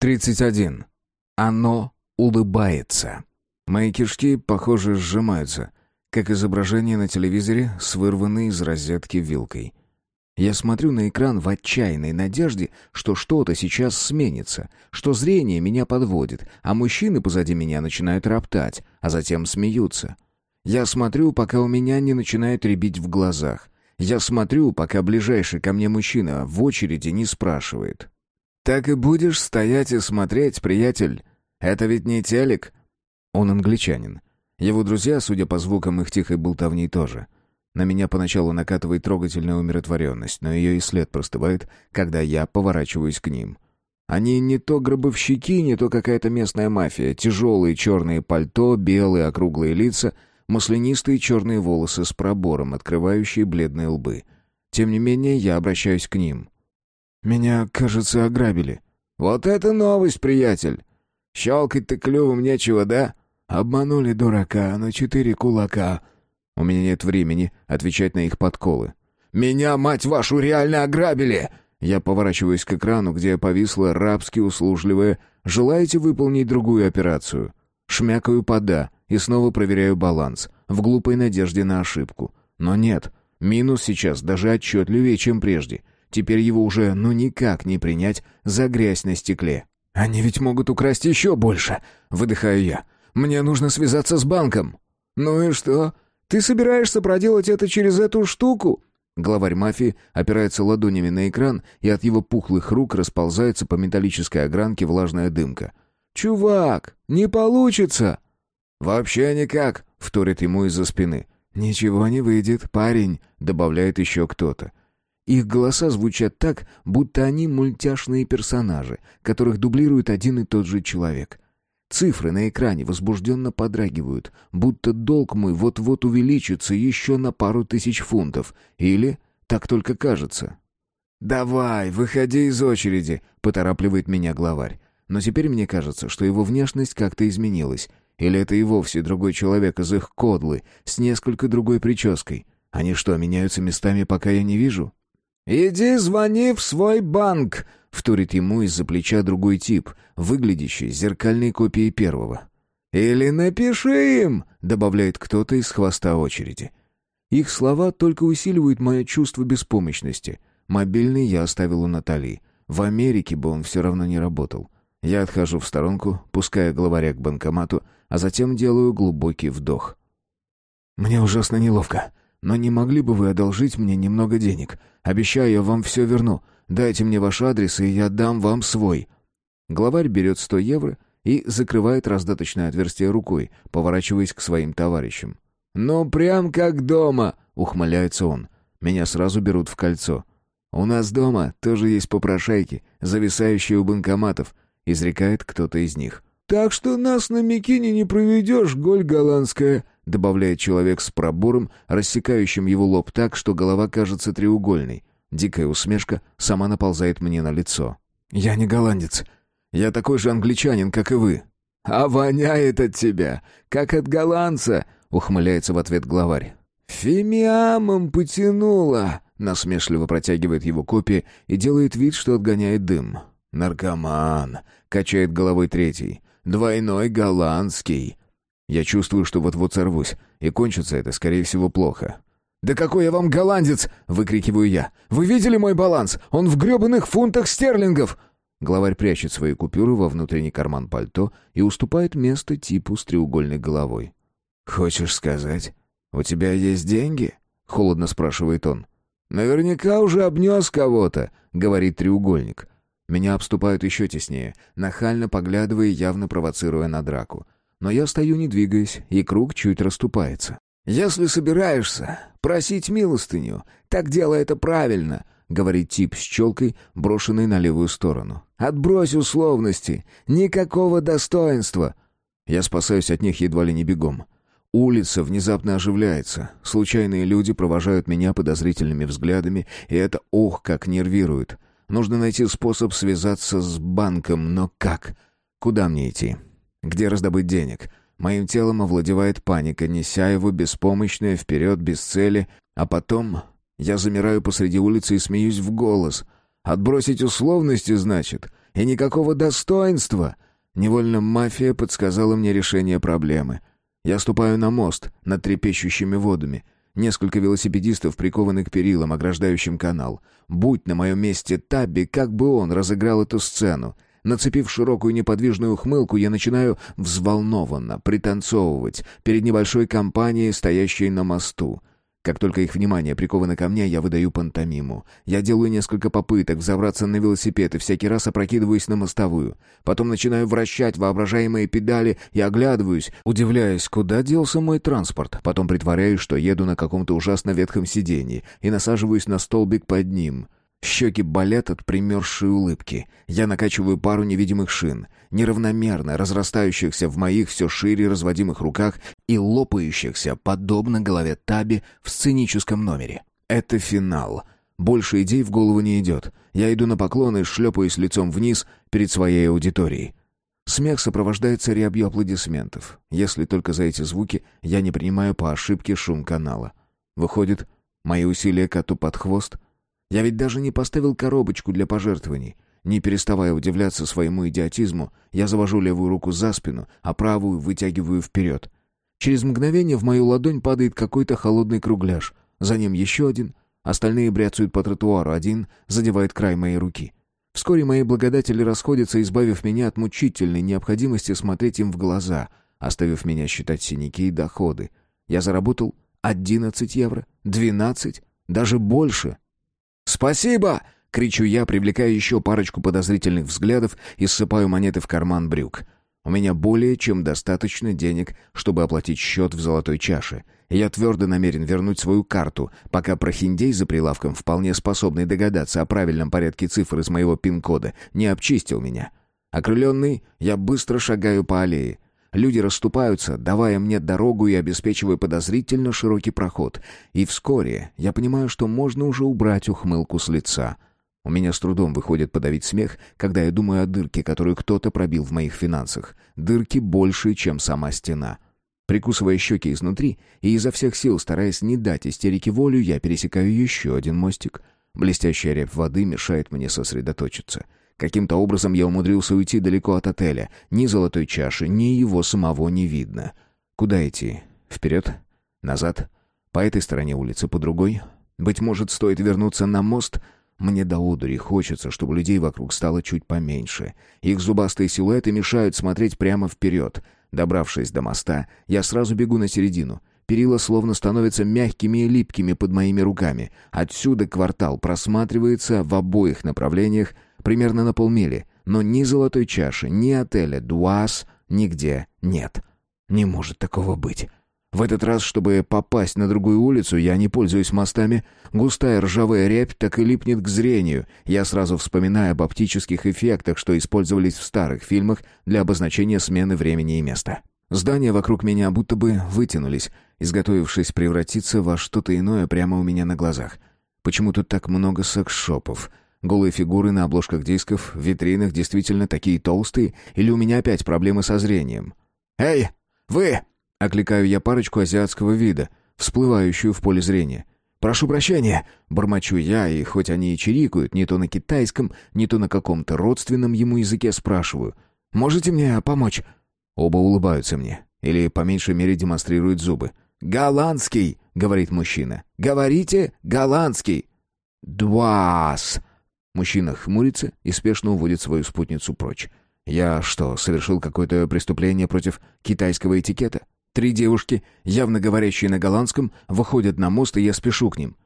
31. Оно улыбается. Мои кишки, похоже, сжимаются, как изображение на телевизоре с вырванной из розетки вилкой. Я смотрю на экран в отчаянной надежде, что что-то сейчас сменится, что зрение меня подводит, а мужчины позади меня начинают роптать, а затем смеются. Я смотрю, пока у меня не начинает рябить в глазах. Я смотрю, пока ближайший ко мне мужчина в очереди не спрашивает. «Так и будешь стоять и смотреть, приятель? Это ведь не телек?» Он англичанин. Его друзья, судя по звукам их тихой болтовни, тоже. На меня поначалу накатывает трогательная умиротворенность, но ее и след простывает, когда я поворачиваюсь к ним. Они не то гробовщики, не то какая-то местная мафия. Тяжелые черные пальто, белые округлые лица, маслянистые черные волосы с пробором, открывающие бледные лбы. Тем не менее, я обращаюсь к ним. Меня, кажется, ограбили. Вот это новость, приятель. Щелкать-то клювом нечего, да? Обманули дурака на четыре кулака. У меня нет времени отвечать на их подколы. Меня, мать вашу, реально ограбили. Я поворачиваюсь к экрану, где повисла рабски услужливая «Желаете выполнить другую операцию?» Шмякаю «Пода» и снова проверяю баланс, в глупой надежде на ошибку. Но нет, минус сейчас даже отчетливее, чем прежде. Теперь его уже ну никак не принять за грязь на стекле. «Они ведь могут украсть еще больше!» — выдыхаю я. «Мне нужно связаться с банком». «Ну и что? Ты собираешься проделать это через эту штуку?» Главарь мафии опирается ладонями на экран, и от его пухлых рук расползается по металлической огранке влажная дымка. «Чувак, не получится!» «Вообще никак!» — вторит ему из-за спины. «Ничего не выйдет, парень!» — добавляет еще кто-то. Их голоса звучат так, будто они мультяшные персонажи, которых дублирует один и тот же человек. Цифры на экране возбужденно подрагивают, будто долг мой вот-вот увеличится еще на пару тысяч фунтов. Или так только кажется. «Давай, выходи из очереди», — поторапливает меня главарь. Но теперь мне кажется, что его внешность как-то изменилась. Или это и вовсе другой человек из их кодлы, с несколько другой прической. Они что, меняются местами, пока я не вижу? «Иди звони в свой банк», — вторит ему из-за плеча другой тип, выглядящий зеркальной копией первого. «Или напиши им», — добавляет кто-то из хвоста очереди. Их слова только усиливают мое чувство беспомощности. Мобильный я оставил у Натальи. В Америке бы он все равно не работал. Я отхожу в сторонку, пуская главаря к банкомату, а затем делаю глубокий вдох. «Мне ужасно неловко. Но не могли бы вы одолжить мне немного денег? Обещаю, я вам все верну. Дайте мне ваш адрес, и я дам вам свой». Главарь берет сто евро и закрывает раздаточное отверстие рукой, поворачиваясь к своим товарищам. «Ну, прям как дома!» — ухмыляется он. Меня сразу берут в кольцо. «У нас дома тоже есть попрошайки, зависающие у банкоматов», — изрекает кто-то из них. «Так что нас на Микине не проведешь, голь голландская», добавляет человек с пробором, рассекающим его лоб так, что голова кажется треугольной. Дикая усмешка сама наползает мне на лицо. «Я не голландец. Я такой же англичанин, как и вы». «А воняет от тебя, как от голландца», — ухмыляется в ответ главарь. «Фимиамом потянуло», — насмешливо протягивает его копия и делает вид, что отгоняет дым. «Наркоман», — качает головой третий. «Двойной голландский». Я чувствую, что вот-вот сорвусь, и кончится это, скорее всего, плохо. «Да какой я вам голландец!» — выкрикиваю я. «Вы видели мой баланс? Он в гребаных фунтах стерлингов!» Главарь прячет свои купюры во внутренний карман пальто и уступает место типу с треугольной головой. «Хочешь сказать, у тебя есть деньги?» — холодно спрашивает он. «Наверняка уже обнес кого-то», — говорит треугольник. Меня обступают еще теснее, нахально поглядывая явно провоцируя на драку но я стою не двигаясь, и круг чуть расступается. «Если собираешься просить милостыню, так делай это правильно», — говорит тип с челкой, брошенной на левую сторону. «Отбрось условности, никакого достоинства». Я спасаюсь от них едва ли не бегом. Улица внезапно оживляется. Случайные люди провожают меня подозрительными взглядами, и это ох, как нервирует. Нужно найти способ связаться с банком, но как? Куда мне идти? Где раздобыть денег? Моим телом овладевает паника, неся его беспомощное вперед без цели, а потом я замираю посреди улицы и смеюсь в голос. Отбросить условности, значит? и никакого достоинства. Невольно мафия подсказала мне решение проблемы. Я ступаю на мост над трепещущими водами. Несколько велосипедистов прикованы к перилам, ограждающим канал. Будь на моем месте Табби, как бы он разыграл эту сцену. Нацепив широкую неподвижную ухмылку, я начинаю взволнованно пританцовывать перед небольшой компанией, стоящей на мосту. Как только их внимание приковано ко мне, я выдаю пантомиму. Я делаю несколько попыток взобраться на велосипед и всякий раз опрокидываюсь на мостовую. Потом начинаю вращать воображаемые педали и оглядываюсь, удивляясь, куда делся мой транспорт. Потом притворяюсь, что еду на каком-то ужасно ветхом сиденье и насаживаюсь на столбик под ним — Щеки болят от примерзшей улыбки. Я накачиваю пару невидимых шин, неравномерно разрастающихся в моих все шире разводимых руках и лопающихся, подобно голове Таби в сценическом номере. Это финал. Больше идей в голову не идет. Я иду на поклоны, шлепаюсь лицом вниз перед своей аудиторией. Смех сопровождается рябью аплодисментов, если только за эти звуки я не принимаю по ошибке шум канала. Выходит, мои усилия коту под хвост — я ведь даже не поставил коробочку для пожертвований. Не переставая удивляться своему идиотизму, я завожу левую руку за спину, а правую вытягиваю вперед. Через мгновение в мою ладонь падает какой-то холодный кругляш. За ним еще один. Остальные бряцают по тротуару, один задевает край моей руки. Вскоре мои благодатели расходятся, избавив меня от мучительной необходимости смотреть им в глаза, оставив меня считать синяки и доходы. Я заработал 11 евро, 12, даже больше. «Спасибо!» — кричу я, привлекая еще парочку подозрительных взглядов и ссыпаю монеты в карман брюк. У меня более чем достаточно денег, чтобы оплатить счет в золотой чаше. Я твердо намерен вернуть свою карту, пока прохиндей за прилавком, вполне способный догадаться о правильном порядке цифр из моего пин-кода, не обчистил меня. Окрыленный, я быстро шагаю по аллее. Люди расступаются, давая мне дорогу и обеспечивая подозрительно широкий проход. И вскоре я понимаю, что можно уже убрать ухмылку с лица. У меня с трудом выходит подавить смех, когда я думаю о дырке, которую кто-то пробил в моих финансах. Дырки больше, чем сама стена. Прикусывая щеки изнутри и изо всех сил стараясь не дать истерике волю, я пересекаю еще один мостик. Блестящая рябь воды мешает мне сосредоточиться — Каким-то образом я умудрился уйти далеко от отеля. Ни золотой чаши, ни его самого не видно. Куда идти? Вперед? Назад? По этой стороне улицы, по другой? Быть может, стоит вернуться на мост? Мне до одури хочется, чтобы людей вокруг стало чуть поменьше. Их зубастые силуэты мешают смотреть прямо вперед. Добравшись до моста, я сразу бегу на середину. Перила словно становятся мягкими и липкими под моими руками. Отсюда квартал просматривается в обоих направлениях, примерно на полмили, но ни золотой чаши, ни отеля «Дуас» нигде нет. Не может такого быть. В этот раз, чтобы попасть на другую улицу, я не пользуюсь мостами. Густая ржавая рябь так и липнет к зрению. Я сразу вспоминаю об оптических эффектах, что использовались в старых фильмах для обозначения смены времени и места. Здания вокруг меня будто бы вытянулись, изготовившись превратиться во что-то иное прямо у меня на глазах. Почему тут так много секс-шопов? Голые фигуры на обложках дисков, в витринах действительно такие толстые, или у меня опять проблемы со зрением? «Эй, вы!» — окликаю я парочку азиатского вида, всплывающую в поле зрения. «Прошу прощения!» — бормочу я, и хоть они и чирикают, не то на китайском, не то на каком-то родственном ему языке спрашиваю. «Можете мне помочь?» Оба улыбаются мне, или по меньшей мере демонстрируют зубы. «Голландский!» — говорит мужчина. «Говорите голландский!» «Дуас!» Мужчина хмурится и спешно уводит свою спутницу прочь. Я что, совершил какое-то преступление против китайского этикета? Три девушки, явно говорящие на голландском, выходят на мост, и я спешу к ним.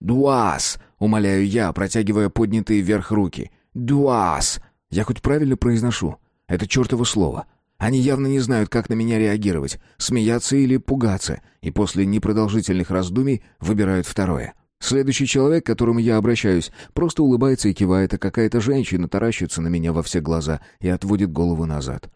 «Дуас!» — умоляю я, протягивая поднятые вверх руки. «Дуас!» Я хоть правильно произношу? Это чертово слово. Они явно не знают, как на меня реагировать, смеяться или пугаться, и после непродолжительных раздумий выбирают второе. Следующий человек, к которому я обращаюсь, просто улыбается и кивает, а какая-то женщина таращится на меня во все глаза и отводит голову назад.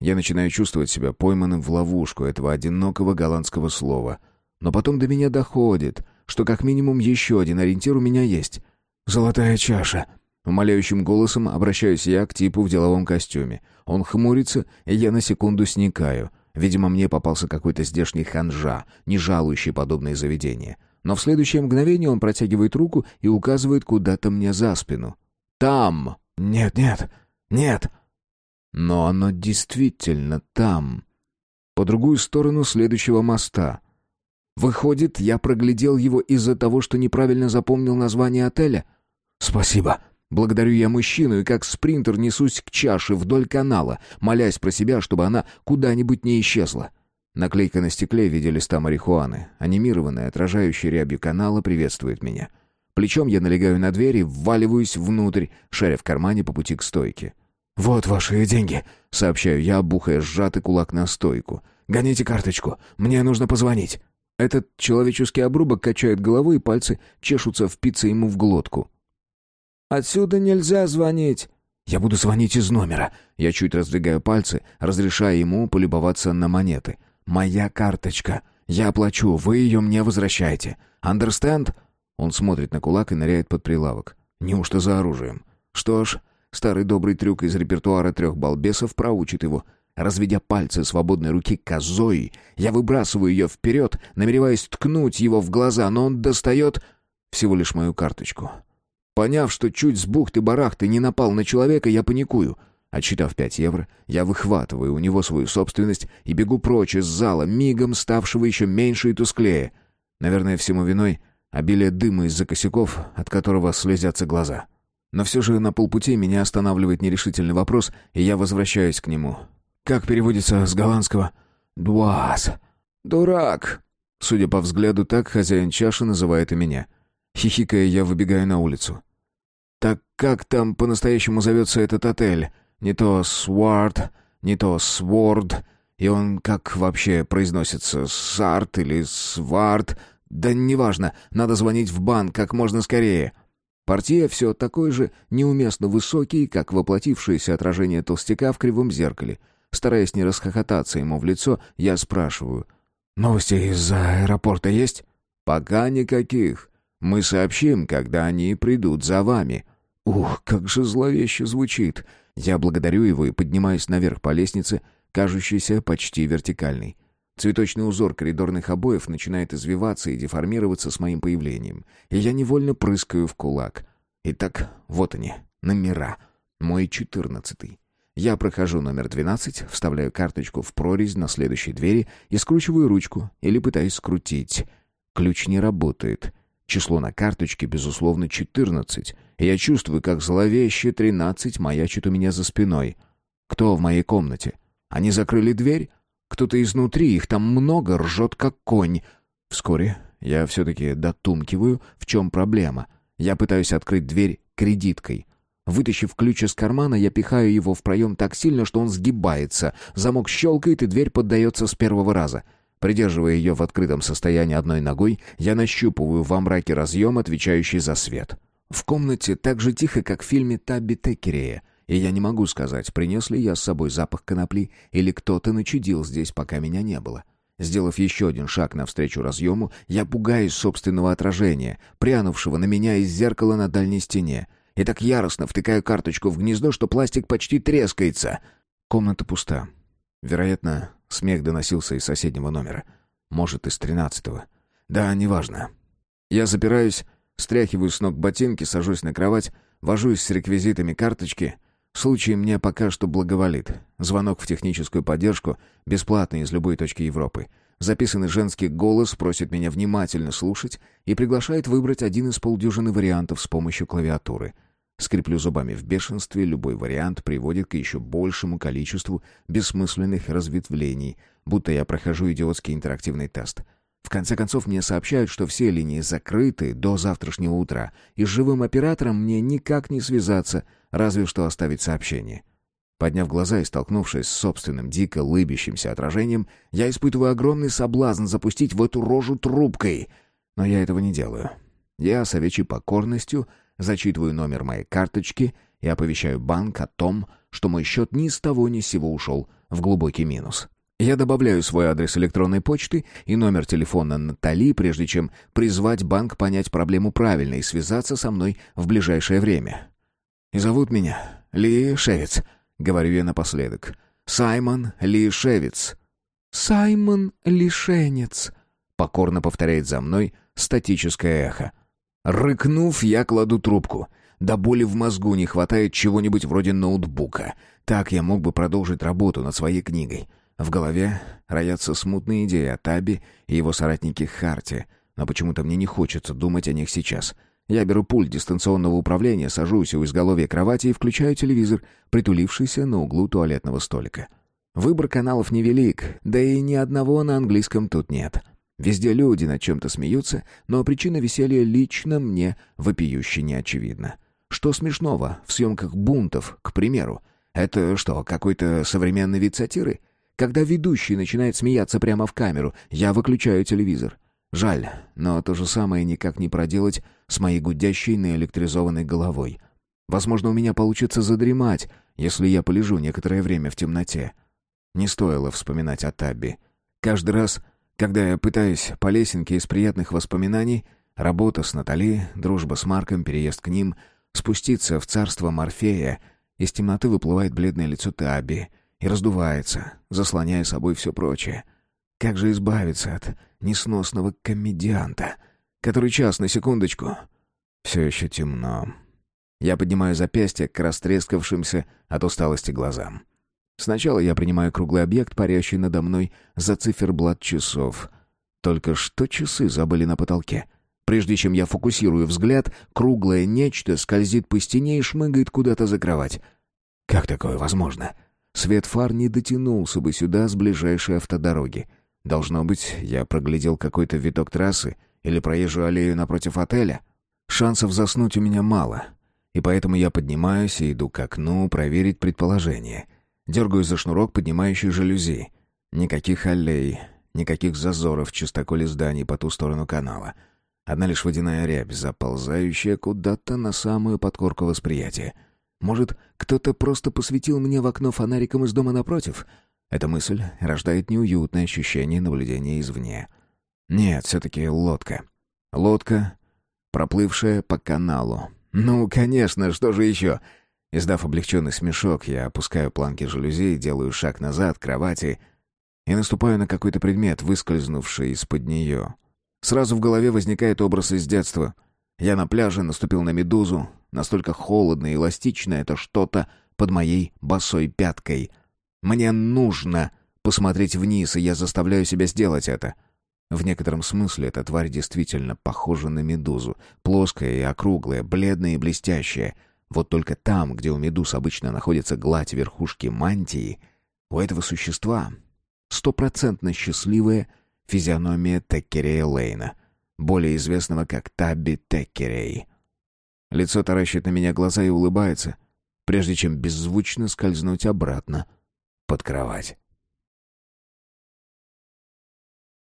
Я начинаю чувствовать себя пойманным в ловушку этого одинокого голландского слова. Но потом до меня доходит, что как минимум еще один ориентир у меня есть. «Золотая чаша». Умоляющим голосом обращаюсь я к типу в деловом костюме. Он хмурится, и я на секунду сникаю. Видимо, мне попался какой-то здешний ханжа, не жалующий подобные заведения. Но в следующее мгновение он протягивает руку и указывает куда-то мне за спину. «Там!» «Нет-нет!» Нет. Но оно действительно там. По другую сторону следующего моста. Выходит, я проглядел его из-за того, что неправильно запомнил название отеля? Спасибо. Благодарю я мужчину и как спринтер несусь к чаше вдоль канала, молясь про себя, чтобы она куда-нибудь не исчезла. Наклейка на стекле в виде листа марихуаны, анимированная, отражающая рябью канала, приветствует меня. Плечом я налегаю на дверь и вваливаюсь внутрь, шаря в кармане по пути к стойке. «Вот ваши деньги», — сообщаю я, бухая сжатый кулак на стойку. «Гоните карточку, мне нужно позвонить». Этот человеческий обрубок качает головой, и пальцы чешутся впиться ему в глотку. «Отсюда нельзя звонить». «Я буду звонить из номера». Я чуть раздвигаю пальцы, разрешая ему полюбоваться на монеты. «Моя карточка. Я оплачу, вы ее мне возвращаете. Understand?» Он смотрит на кулак и ныряет под прилавок. «Неужто за оружием?» «Что ж, старый добрый трюк из репертуара трех балбесов проучит его». Разведя пальцы свободной руки козой, я выбрасываю ее вперед, намереваясь ткнуть его в глаза, но он достает всего лишь мою карточку. Поняв, что чуть с бухты-барахты не напал на человека, я паникую. Отсчитав пять евро, я выхватываю у него свою собственность и бегу прочь из зала, мигом ставшего еще меньше и тусклее. Наверное, всему виной обилие дыма из-за косяков, от которого слезятся глаза. Но все же на полпути меня останавливает нерешительный вопрос, и я возвращаюсь к нему. Как переводится с голландского «дуас»? «Дурак». Судя по взгляду, так хозяин чаши называет и меня. Хихикая, я выбегаю на улицу. Так как там по-настоящему зовется этот отель? Не то Свард, не то Сворд. И он как вообще произносится? Сарт или Свард? Да неважно, надо звонить в банк как можно скорее. Портье все такой же неуместно высокий, как воплотившееся отражение толстяка в кривом зеркале. Стараясь не расхохотаться ему в лицо, я спрашиваю. «Новости из аэропорта есть?» «Пока никаких. Мы сообщим, когда они придут за вами». Ух, как же зловеще звучит. Я благодарю его и поднимаюсь наверх по лестнице, кажущейся почти вертикальной. Цветочный узор коридорных обоев начинает извиваться и деформироваться с моим появлением, и я невольно прыскаю в кулак. Итак, вот они, номера. Мой четырнадцатый. Я прохожу номер двенадцать, вставляю карточку в прорезь на следующей двери и скручиваю ручку или пытаюсь скрутить. Ключ не работает. Число на карточке, безусловно, 14. И я чувствую, как зловеще 13 маячит у меня за спиной. Кто в моей комнате? Они закрыли дверь? Кто-то изнутри, их там много, ржет как конь. Вскоре я все-таки дотумкиваю, в чем проблема. Я пытаюсь открыть дверь кредиткой. Вытащив ключ из кармана, я пихаю его в проем так сильно, что он сгибается. Замок щелкает, и дверь поддается с первого раза. Придерживая ее в открытом состоянии одной ногой, я нащупываю во мраке разъем, отвечающий за свет. В комнате так же тихо, как в фильме Табби Текерея, и я не могу сказать, принес ли я с собой запах конопли или кто-то начудил здесь, пока меня не было. Сделав еще один шаг навстречу разъему, я пугаюсь собственного отражения, прянувшего на меня из зеркала на дальней стене, и так яростно втыкаю карточку в гнездо, что пластик почти трескается. Комната пуста. Вероятно, смех доносился из соседнего номера. Может, из тринадцатого. Да, неважно. Я запираюсь, стряхиваю с ног ботинки, сажусь на кровать, вожусь с реквизитами карточки. Случай мне пока что благоволит. Звонок в техническую поддержку, бесплатный из любой точки Европы. Записанный женский голос просит меня внимательно слушать и приглашает выбрать один из полдюжины вариантов с помощью клавиатуры — Скреплю зубами в бешенстве, любой вариант приводит к еще большему количеству бессмысленных разветвлений, будто я прохожу идиотский интерактивный тест. В конце концов, мне сообщают, что все линии закрыты до завтрашнего утра, и с живым оператором мне никак не связаться, разве что оставить сообщение. Подняв глаза и столкнувшись с собственным дико лыбящимся отражением, я испытываю огромный соблазн запустить в эту рожу трубкой. Но я этого не делаю. Я с овечьей покорностью Зачитываю номер моей карточки и оповещаю банк о том, что мой счет ни с того ни с сего ушел в глубокий минус. Я добавляю свой адрес электронной почты и номер телефона Натали, прежде чем призвать банк понять проблему правильно и связаться со мной в ближайшее время. «И зовут меня Ли Шевец», — говорю я напоследок. «Саймон Ли Шевец». «Саймон Лишенец», — покорно повторяет за мной статическое эхо. Рыкнув, я кладу трубку. До боли в мозгу не хватает чего-нибудь вроде ноутбука. Так я мог бы продолжить работу над своей книгой. В голове роятся смутные идеи о Таби и его соратнике Харте, но почему-то мне не хочется думать о них сейчас. Я беру пульт дистанционного управления, сажусь у изголовья кровати и включаю телевизор, притулившийся на углу туалетного столика. Выбор каналов невелик, да и ни одного на английском тут нет. Везде люди над чем-то смеются, но причина веселья лично мне вопиюще не очевидна. Что смешного в съемках бунтов, к примеру? Это что, какой-то современный вид сатиры? Когда ведущий начинает смеяться прямо в камеру, я выключаю телевизор. Жаль, но то же самое никак не проделать с моей гудящей наэлектризованной головой. Возможно, у меня получится задремать, если я полежу некоторое время в темноте. Не стоило вспоминать о Табби. Каждый раз, когда я пытаюсь по лесенке из приятных воспоминаний, работа с Натали, дружба с Марком, переезд к ним, спуститься в царство Морфея, из темноты выплывает бледное лицо Табби и раздувается, заслоняя собой все прочее. Как же избавиться от несносного комедианта, который час на секундочку... Все еще темно. Я поднимаю запястье к растрескавшимся от усталости глазам. Сначала я принимаю круглый объект, парящий надо мной, за циферблат часов. Только что часы забыли на потолке. Прежде чем я фокусирую взгляд, круглое нечто скользит по стене и шмыгает куда-то за кровать. Как такое возможно? Свет фар не дотянулся бы сюда с ближайшей автодороги. Должно быть, я проглядел какой-то виток трассы или проезжую аллею напротив отеля. Шансов заснуть у меня мало, и поэтому я поднимаюсь и иду к окну проверить предположение — Дергаю за шнурок, поднимающий жалюзи. Никаких аллей, никаких зазоров в чистоколе зданий по ту сторону канала. Одна лишь водяная рябь, заползающая куда-то на самую подкорку восприятия. Может, кто-то просто посветил мне в окно фонариком из дома напротив? Эта мысль рождает неуютное ощущение наблюдения извне. Нет, все-таки лодка. Лодка, проплывшая по каналу. Ну, конечно, что же еще? Издав облегченный смешок, я опускаю планки жалюзи, делаю шаг назад к кровати и наступаю на какой-то предмет, выскользнувший из-под нее. Сразу в голове возникает образ из детства. Я на пляже наступил на медузу, настолько холодно и эластично это что-то под моей босой пяткой. Мне нужно посмотреть вниз, и я заставляю себя сделать это. В некотором смысле эта тварь действительно похожа на медузу. Плоская и округлая, бледная и блестящая — вот только там, где у медуз обычно находится гладь верхушки мантии, у этого существа стопроцентно счастливая физиономия Теккерея Лейна, более известного как Табби Теккерей. Лицо таращит на меня глаза и улыбается, прежде чем беззвучно скользнуть обратно под кровать.